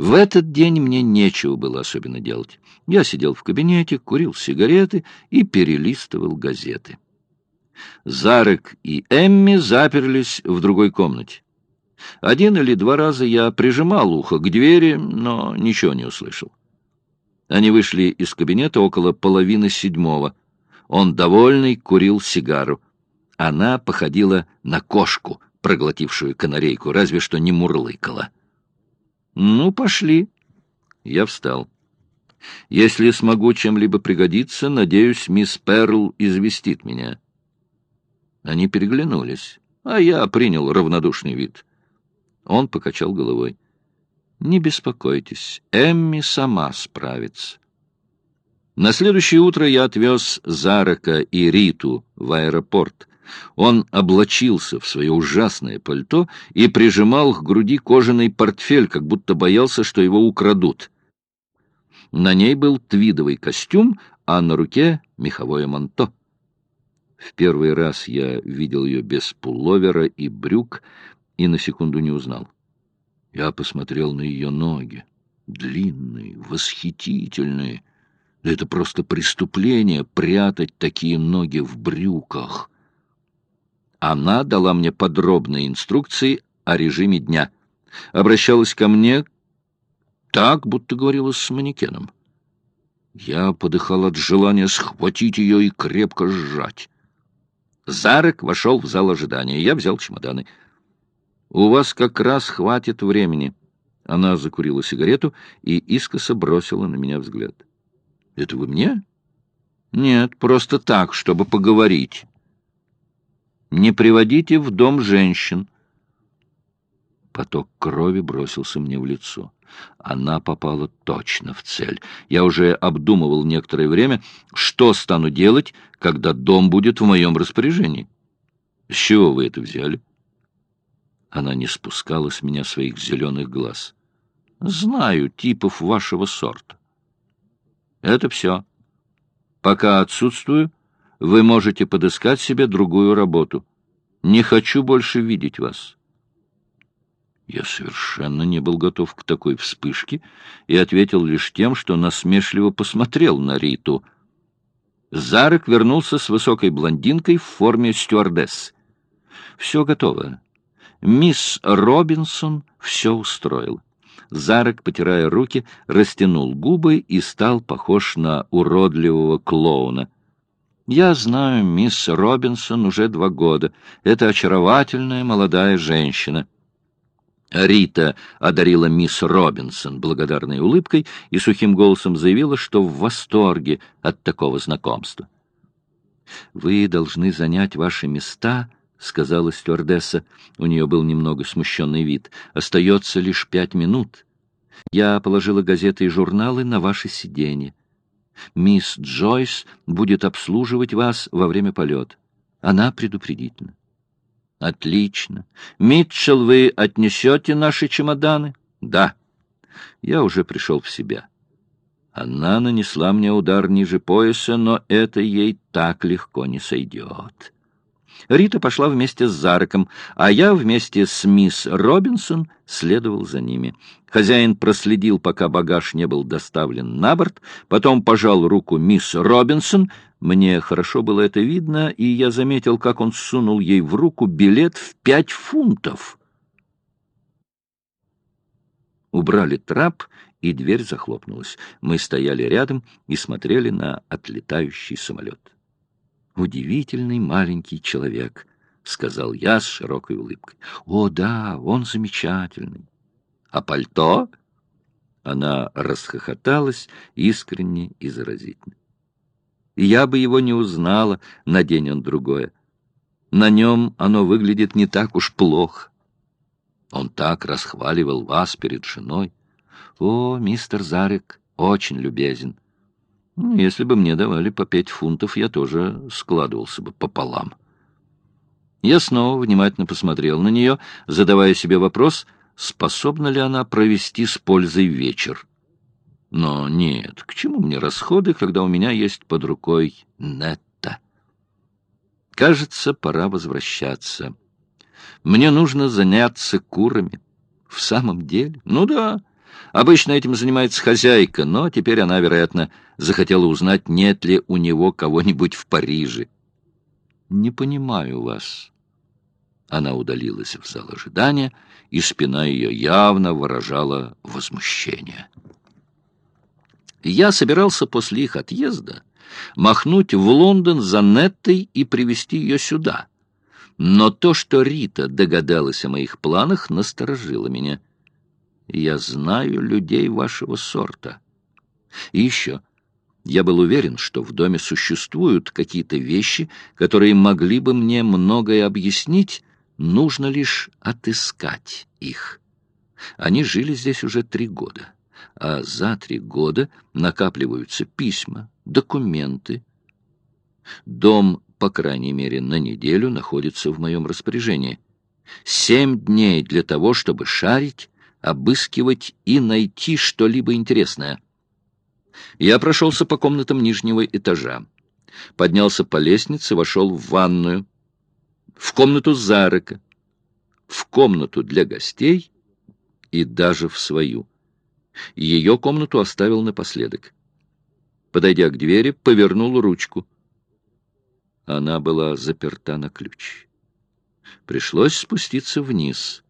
В этот день мне нечего было особенно делать. Я сидел в кабинете, курил сигареты и перелистывал газеты. Зарек и Эмми заперлись в другой комнате. Один или два раза я прижимал ухо к двери, но ничего не услышал. Они вышли из кабинета около половины седьмого. Он, довольный, курил сигару. Она походила на кошку, проглотившую канарейку, разве что не мурлыкала. «Ну, пошли». Я встал. «Если смогу чем-либо пригодиться, надеюсь, мисс Перл известит меня». Они переглянулись, а я принял равнодушный вид. Он покачал головой. «Не беспокойтесь, Эмми сама справится». На следующее утро я отвез Зарака и Риту в аэропорт. Он облачился в свое ужасное пальто и прижимал к груди кожаный портфель, как будто боялся, что его украдут. На ней был твидовый костюм, а на руке меховое манто. В первый раз я видел ее без пуловера и брюк и на секунду не узнал. Я посмотрел на ее ноги. Длинные, восхитительные. Это просто преступление прятать такие ноги в брюках. Она дала мне подробные инструкции о режиме дня. Обращалась ко мне так, будто говорила с манекеном. Я подыхал от желания схватить ее и крепко сжать. Зарек вошел в зал ожидания. Я взял чемоданы. «У вас как раз хватит времени». Она закурила сигарету и искоса бросила на меня взгляд. «Это вы мне?» «Нет, просто так, чтобы поговорить». «Не приводите в дом женщин». Поток крови бросился мне в лицо. Она попала точно в цель. Я уже обдумывал некоторое время, что стану делать, когда дом будет в моем распоряжении. С чего вы это взяли? Она не спускала с меня своих зеленых глаз. Знаю типов вашего сорта. Это все. Пока отсутствую, вы можете подыскать себе другую работу. Не хочу больше видеть вас. Я совершенно не был готов к такой вспышке и ответил лишь тем, что насмешливо посмотрел на Риту. Зарек вернулся с высокой блондинкой в форме стюардесс. «Все готово. Мисс Робинсон все устроил». Зарек, потирая руки, растянул губы и стал похож на уродливого клоуна. «Я знаю мисс Робинсон уже два года. Это очаровательная молодая женщина». Рита одарила мисс Робинсон благодарной улыбкой и сухим голосом заявила, что в восторге от такого знакомства. «Вы должны занять ваши места», — сказала стюардесса. У нее был немного смущенный вид. «Остается лишь пять минут. Я положила газеты и журналы на ваше сиденье. Мисс Джойс будет обслуживать вас во время полета. Она предупредительна. Отлично. Митчелл, вы отнесете наши чемоданы? Да. Я уже пришел в себя. Она нанесла мне удар ниже пояса, но это ей так легко не сойдет. Рита пошла вместе с Зарком, а я вместе с мисс Робинсон следовал за ними. Хозяин проследил, пока багаж не был доставлен на борт, потом пожал руку мисс Робинсон. Мне хорошо было это видно, и я заметил, как он сунул ей в руку билет в пять фунтов. Убрали трап, и дверь захлопнулась. Мы стояли рядом и смотрели на отлетающий самолет. «Удивительный маленький человек», — сказал я с широкой улыбкой. «О, да, он замечательный». «А пальто?» Она расхохоталась искренне и заразительно. «Я бы его не узнала, надень он другое. На нем оно выглядит не так уж плохо. Он так расхваливал вас перед женой. О, мистер Зарек очень любезен». Ну, если бы мне давали по пять фунтов, я тоже складывался бы пополам. Я снова внимательно посмотрел на нее, задавая себе вопрос, способна ли она провести с пользой вечер. Но нет, к чему мне расходы, когда у меня есть под рукой Нетта? Кажется, пора возвращаться. Мне нужно заняться курами. В самом деле? Ну да, Обычно этим занимается хозяйка, но теперь она, вероятно, захотела узнать, нет ли у него кого-нибудь в Париже. «Не понимаю вас». Она удалилась в зал ожидания, и спина ее явно выражала возмущение. Я собирался после их отъезда махнуть в Лондон за Неттой и привезти ее сюда. Но то, что Рита догадалась о моих планах, насторожило меня. Я знаю людей вашего сорта. И еще... Я был уверен, что в доме существуют какие-то вещи, которые могли бы мне многое объяснить, нужно лишь отыскать их. Они жили здесь уже три года а за три года накапливаются письма, документы. Дом, по крайней мере, на неделю находится в моем распоряжении. Семь дней для того, чтобы шарить, обыскивать и найти что-либо интересное. Я прошелся по комнатам нижнего этажа, поднялся по лестнице, вошел в ванную, в комнату Зарека, в комнату для гостей и даже в свою. Ее комнату оставил напоследок. Подойдя к двери, повернул ручку. Она была заперта на ключ. Пришлось спуститься вниз.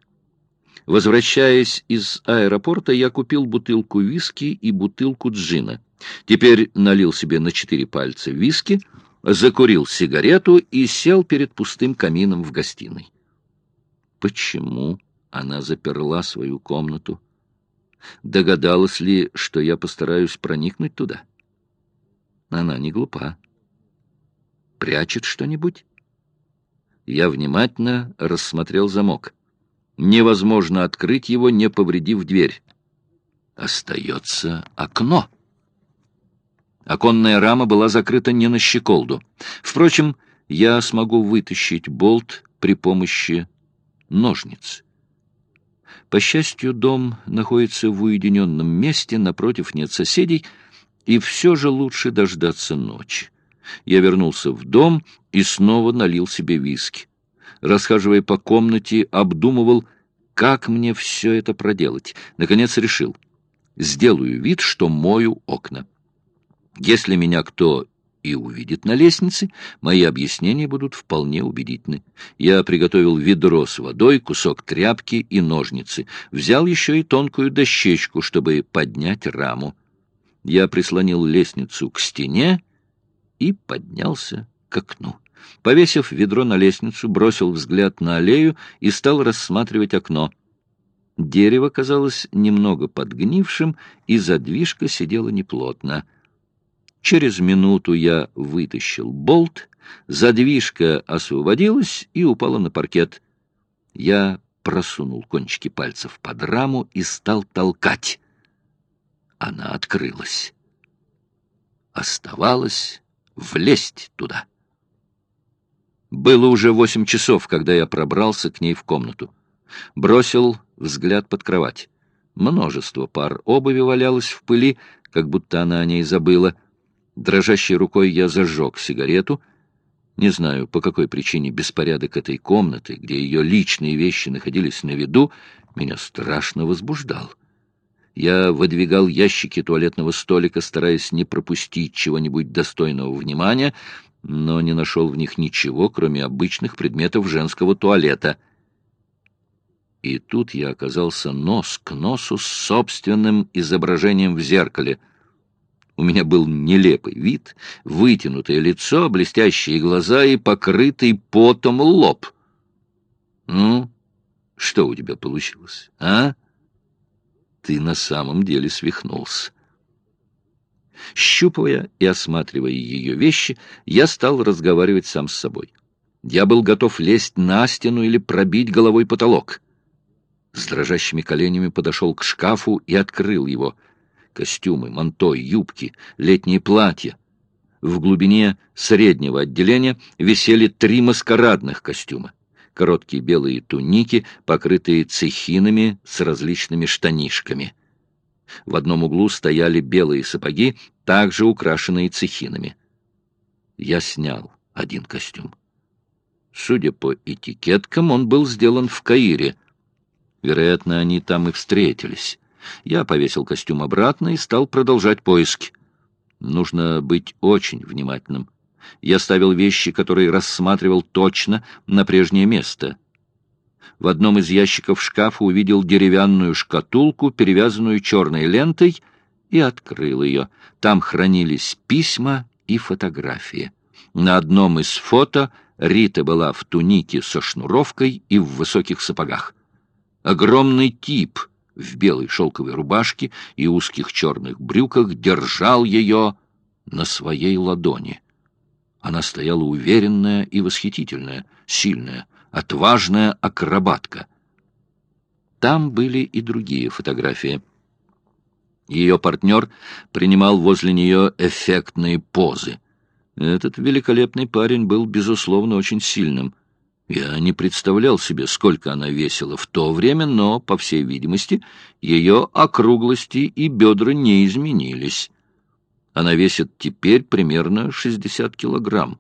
Возвращаясь из аэропорта, я купил бутылку виски и бутылку джина. Теперь налил себе на четыре пальца виски, закурил сигарету и сел перед пустым камином в гостиной. Почему она заперла свою комнату? Догадалась ли, что я постараюсь проникнуть туда? Она не глупа. Прячет что-нибудь? Я внимательно рассмотрел замок. Невозможно открыть его, не повредив дверь. Остается окно. Оконная рама была закрыта не на щеколду. Впрочем, я смогу вытащить болт при помощи ножниц. По счастью, дом находится в уединенном месте, напротив нет соседей, и все же лучше дождаться ночи. Я вернулся в дом и снова налил себе виски. Расхаживая по комнате, обдумывал, как мне все это проделать. Наконец решил. Сделаю вид, что мою окна. Если меня кто и увидит на лестнице, мои объяснения будут вполне убедительны. Я приготовил ведро с водой, кусок тряпки и ножницы. Взял еще и тонкую дощечку, чтобы поднять раму. Я прислонил лестницу к стене и поднялся к окну. Повесив ведро на лестницу, бросил взгляд на аллею и стал рассматривать окно. Дерево казалось немного подгнившим, и задвижка сидела неплотно — Через минуту я вытащил болт, задвижка освободилась и упала на паркет. Я просунул кончики пальцев под раму и стал толкать. Она открылась. Оставалось влезть туда. Было уже восемь часов, когда я пробрался к ней в комнату. Бросил взгляд под кровать. Множество пар обуви валялось в пыли, как будто она о ней забыла — Дрожащей рукой я зажег сигарету. Не знаю, по какой причине беспорядок этой комнаты, где ее личные вещи находились на виду, меня страшно возбуждал. Я выдвигал ящики туалетного столика, стараясь не пропустить чего-нибудь достойного внимания, но не нашел в них ничего, кроме обычных предметов женского туалета. И тут я оказался нос к носу с собственным изображением в зеркале — у меня был нелепый вид, вытянутое лицо, блестящие глаза и покрытый потом лоб. Ну, что у тебя получилось, а? Ты на самом деле свихнулся. Щупывая и осматривая ее вещи, я стал разговаривать сам с собой. Я был готов лезть на стену или пробить головой потолок. С дрожащими коленями подошел к шкафу и открыл его — костюмы, манто, юбки, летние платья. В глубине среднего отделения висели три маскарадных костюма. Короткие белые туники, покрытые цехинами с различными штанишками. В одном углу стояли белые сапоги, также украшенные цехинами. Я снял один костюм. Судя по этикеткам, он был сделан в Каире. Вероятно, они там и встретились. Я повесил костюм обратно и стал продолжать поиски. Нужно быть очень внимательным. Я ставил вещи, которые рассматривал точно на прежнее место. В одном из ящиков шкафа увидел деревянную шкатулку, перевязанную черной лентой, и открыл ее. Там хранились письма и фотографии. На одном из фото Рита была в тунике со шнуровкой и в высоких сапогах. Огромный тип в белой шелковой рубашке и узких черных брюках держал ее на своей ладони. Она стояла уверенная и восхитительная, сильная, отважная акробатка. Там были и другие фотографии. Ее партнер принимал возле нее эффектные позы. Этот великолепный парень был, безусловно, очень сильным. Я не представлял себе, сколько она весила в то время, но, по всей видимости, ее округлости и бедра не изменились. Она весит теперь примерно 60 килограмм.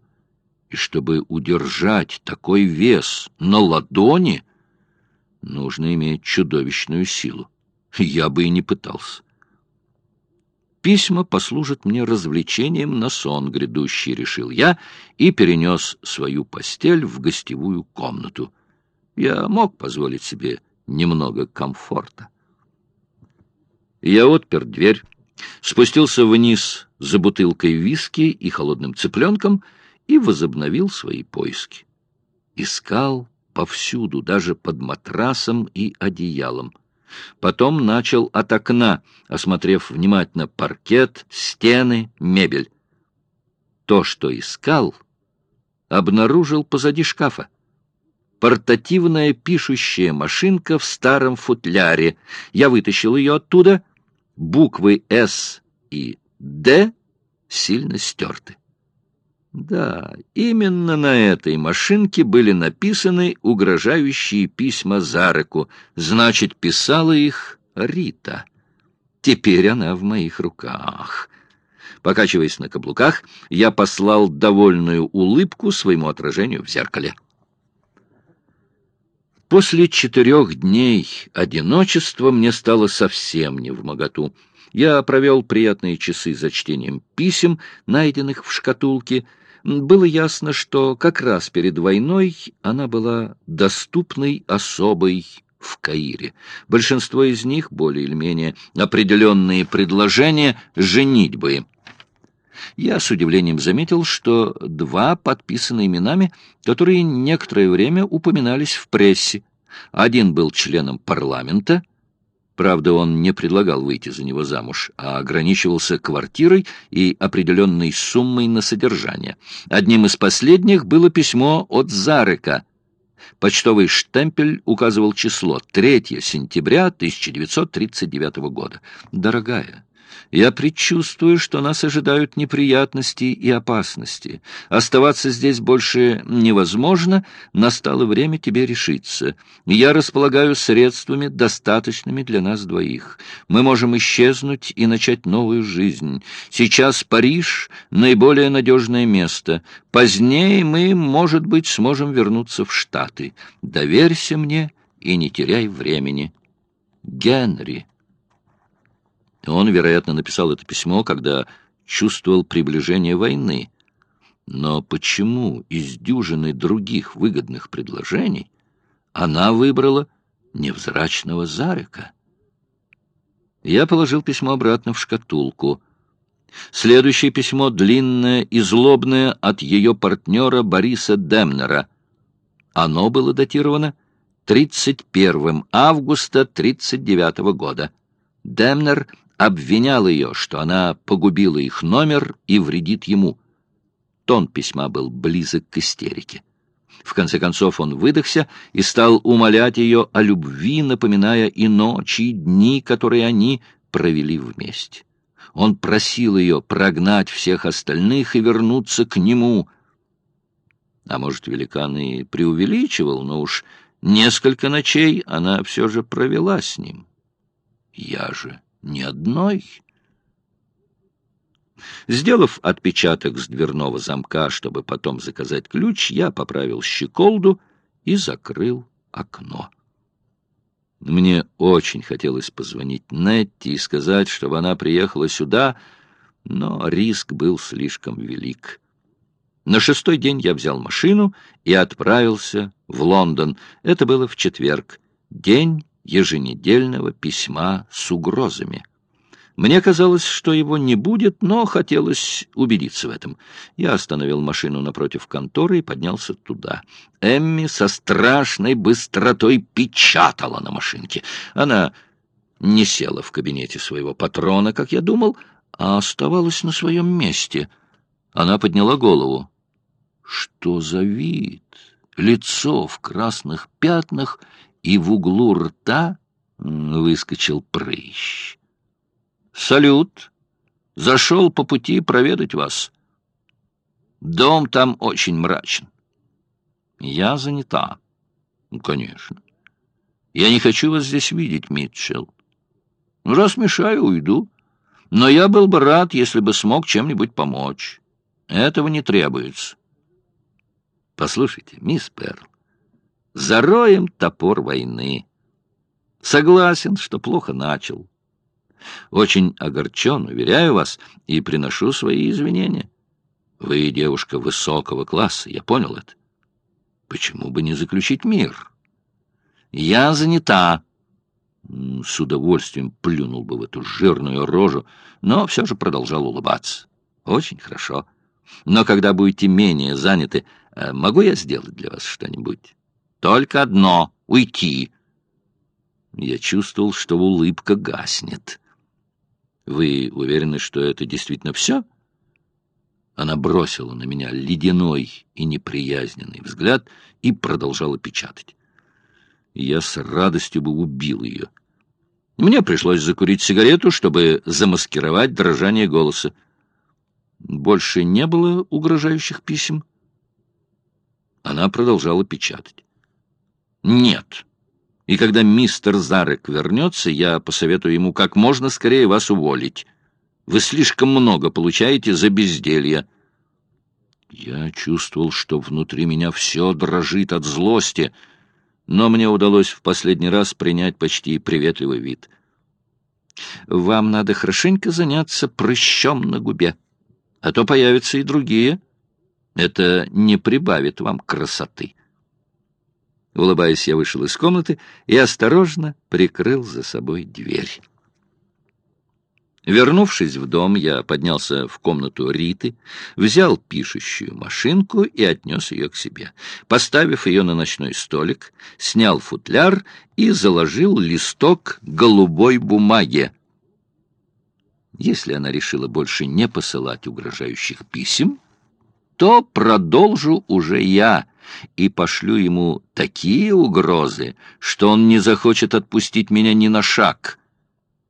И чтобы удержать такой вес на ладони, нужно иметь чудовищную силу. Я бы и не пытался. Письма послужат мне развлечением на сон грядущий, решил я, и перенес свою постель в гостевую комнату. Я мог позволить себе немного комфорта. Я отпер дверь, спустился вниз за бутылкой виски и холодным цыпленком и возобновил свои поиски. Искал повсюду, даже под матрасом и одеялом. Потом начал от окна, осмотрев внимательно паркет, стены, мебель. То, что искал, обнаружил позади шкафа. Портативная пишущая машинка в старом футляре. Я вытащил ее оттуда. Буквы «С» и «Д» сильно стерты. Да, именно на этой машинке были написаны угрожающие письма Зареку. Значит, писала их Рита. Теперь она в моих руках. Покачиваясь на каблуках, я послал довольную улыбку своему отражению в зеркале. После четырех дней одиночества мне стало совсем не в моготу. Я провел приятные часы за чтением писем, найденных в шкатулке, было ясно, что как раз перед войной она была доступной особой в Каире. Большинство из них, более или менее определенные предложения женитьбы. Я с удивлением заметил, что два подписаны именами, которые некоторое время упоминались в прессе. Один был членом парламента, Правда, он не предлагал выйти за него замуж, а ограничивался квартирой и определенной суммой на содержание. Одним из последних было письмо от Зарека. Почтовый штемпель указывал число 3 сентября 1939 года. «Дорогая, я предчувствую, что нас ожидают неприятности и опасности. Оставаться здесь больше невозможно, настало время тебе решиться. Я располагаю средствами, достаточными для нас двоих. Мы можем исчезнуть и начать новую жизнь. Сейчас Париж — наиболее надежное место. Позднее мы, может быть, сможем вернуться в Штаты. Доверься мне и не теряй времени. Генри. Он, вероятно, написал это письмо, когда чувствовал приближение войны. Но почему из дюжины других выгодных предложений она выбрала невзрачного Зарика? Я положил письмо обратно в шкатулку. Следующее письмо длинное и злобное от ее партнера Бориса Демнера. Оно было датировано 31 августа 39 года. Демнер обвинял ее, что она погубила их номер и вредит ему. Тон письма был близок к истерике. В конце концов он выдохся и стал умолять ее о любви, напоминая и ночи, и дни, которые они провели вместе. Он просил ее прогнать всех остальных и вернуться к нему. А может, великан и преувеличивал, но уж несколько ночей она все же провела с ним. Я же ни одной. Сделав отпечаток с дверного замка, чтобы потом заказать ключ, я поправил щеколду и закрыл окно. Мне очень хотелось позвонить Нетти и сказать, чтобы она приехала сюда, но риск был слишком велик. На шестой день я взял машину и отправился в Лондон. Это было в четверг, день еженедельного письма с угрозами. Мне казалось, что его не будет, но хотелось убедиться в этом. Я остановил машину напротив конторы и поднялся туда. Эмми со страшной быстротой печатала на машинке. Она не села в кабинете своего патрона, как я думал, а оставалась на своем месте. Она подняла голову. Что за вид? Лицо в красных пятнах, и в углу рта выскочил прыщ. «Салют! Зашел по пути проведать вас. Дом там очень мрачен. Я занята. Ну, конечно. Я не хочу вас здесь видеть, Митчелл. Ну, раз мешаю, уйду. Но я был бы рад, если бы смог чем-нибудь помочь. Этого не требуется. Послушайте, мисс Перл, зароем топор войны. Согласен, что плохо начал. Очень огорчен, уверяю вас, и приношу свои извинения. Вы девушка высокого класса, я понял это. Почему бы не заключить мир? Я занята. С удовольствием плюнул бы в эту жирную рожу, но все же продолжал улыбаться. Очень хорошо. Но когда будете менее заняты, э, могу я сделать для вас что-нибудь? Только одно — уйти. Я чувствовал, что улыбка гаснет. Вы уверены, что это действительно все? Она бросила на меня ледяной и неприязненный взгляд и продолжала печатать. Я с радостью бы убил ее. Мне пришлось закурить сигарету, чтобы замаскировать дрожание голоса. Больше не было угрожающих писем. Она продолжала печатать. «Нет», и когда мистер Зарек вернется, я посоветую ему как можно скорее вас уволить. Вы слишком много получаете за безделье». Я чувствовал, что внутри меня все дрожит от злости, но мне удалось в последний раз принять почти приветливый вид. «Вам надо хорошенько заняться прыщом на губе, а то появятся и другие. Это не прибавит вам красоты». Улыбаясь, я вышел из комнаты и осторожно прикрыл за собой дверь. Вернувшись в дом, я поднялся в комнату Риты, взял пишущую машинку и отнес ее к себе. Поставив ее на ночной столик, снял футляр и заложил листок голубой бумаги. Если она решила больше не посылать угрожающих писем, то продолжу уже я и пошлю ему такие угрозы, что он не захочет отпустить меня ни на шаг.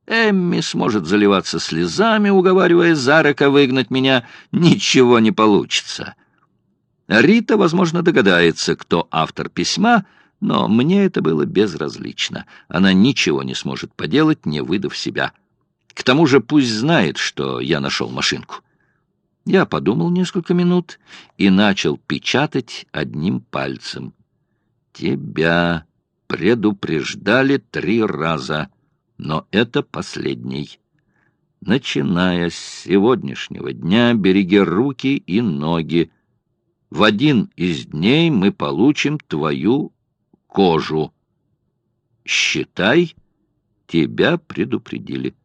Эмми сможет заливаться слезами, уговаривая Зарака выгнать меня. Ничего не получится. Рита, возможно, догадается, кто автор письма, но мне это было безразлично. Она ничего не сможет поделать, не выдав себя. К тому же пусть знает, что я нашел машинку. Я подумал несколько минут и начал печатать одним пальцем. «Тебя предупреждали три раза, но это последний. Начиная с сегодняшнего дня береги руки и ноги. В один из дней мы получим твою кожу. Считай, тебя предупредили».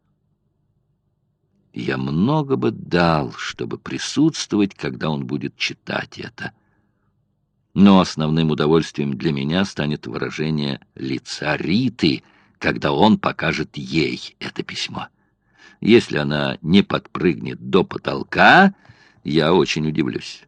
Я много бы дал, чтобы присутствовать, когда он будет читать это. Но основным удовольствием для меня станет выражение лица Риты, когда он покажет ей это письмо. Если она не подпрыгнет до потолка, я очень удивлюсь.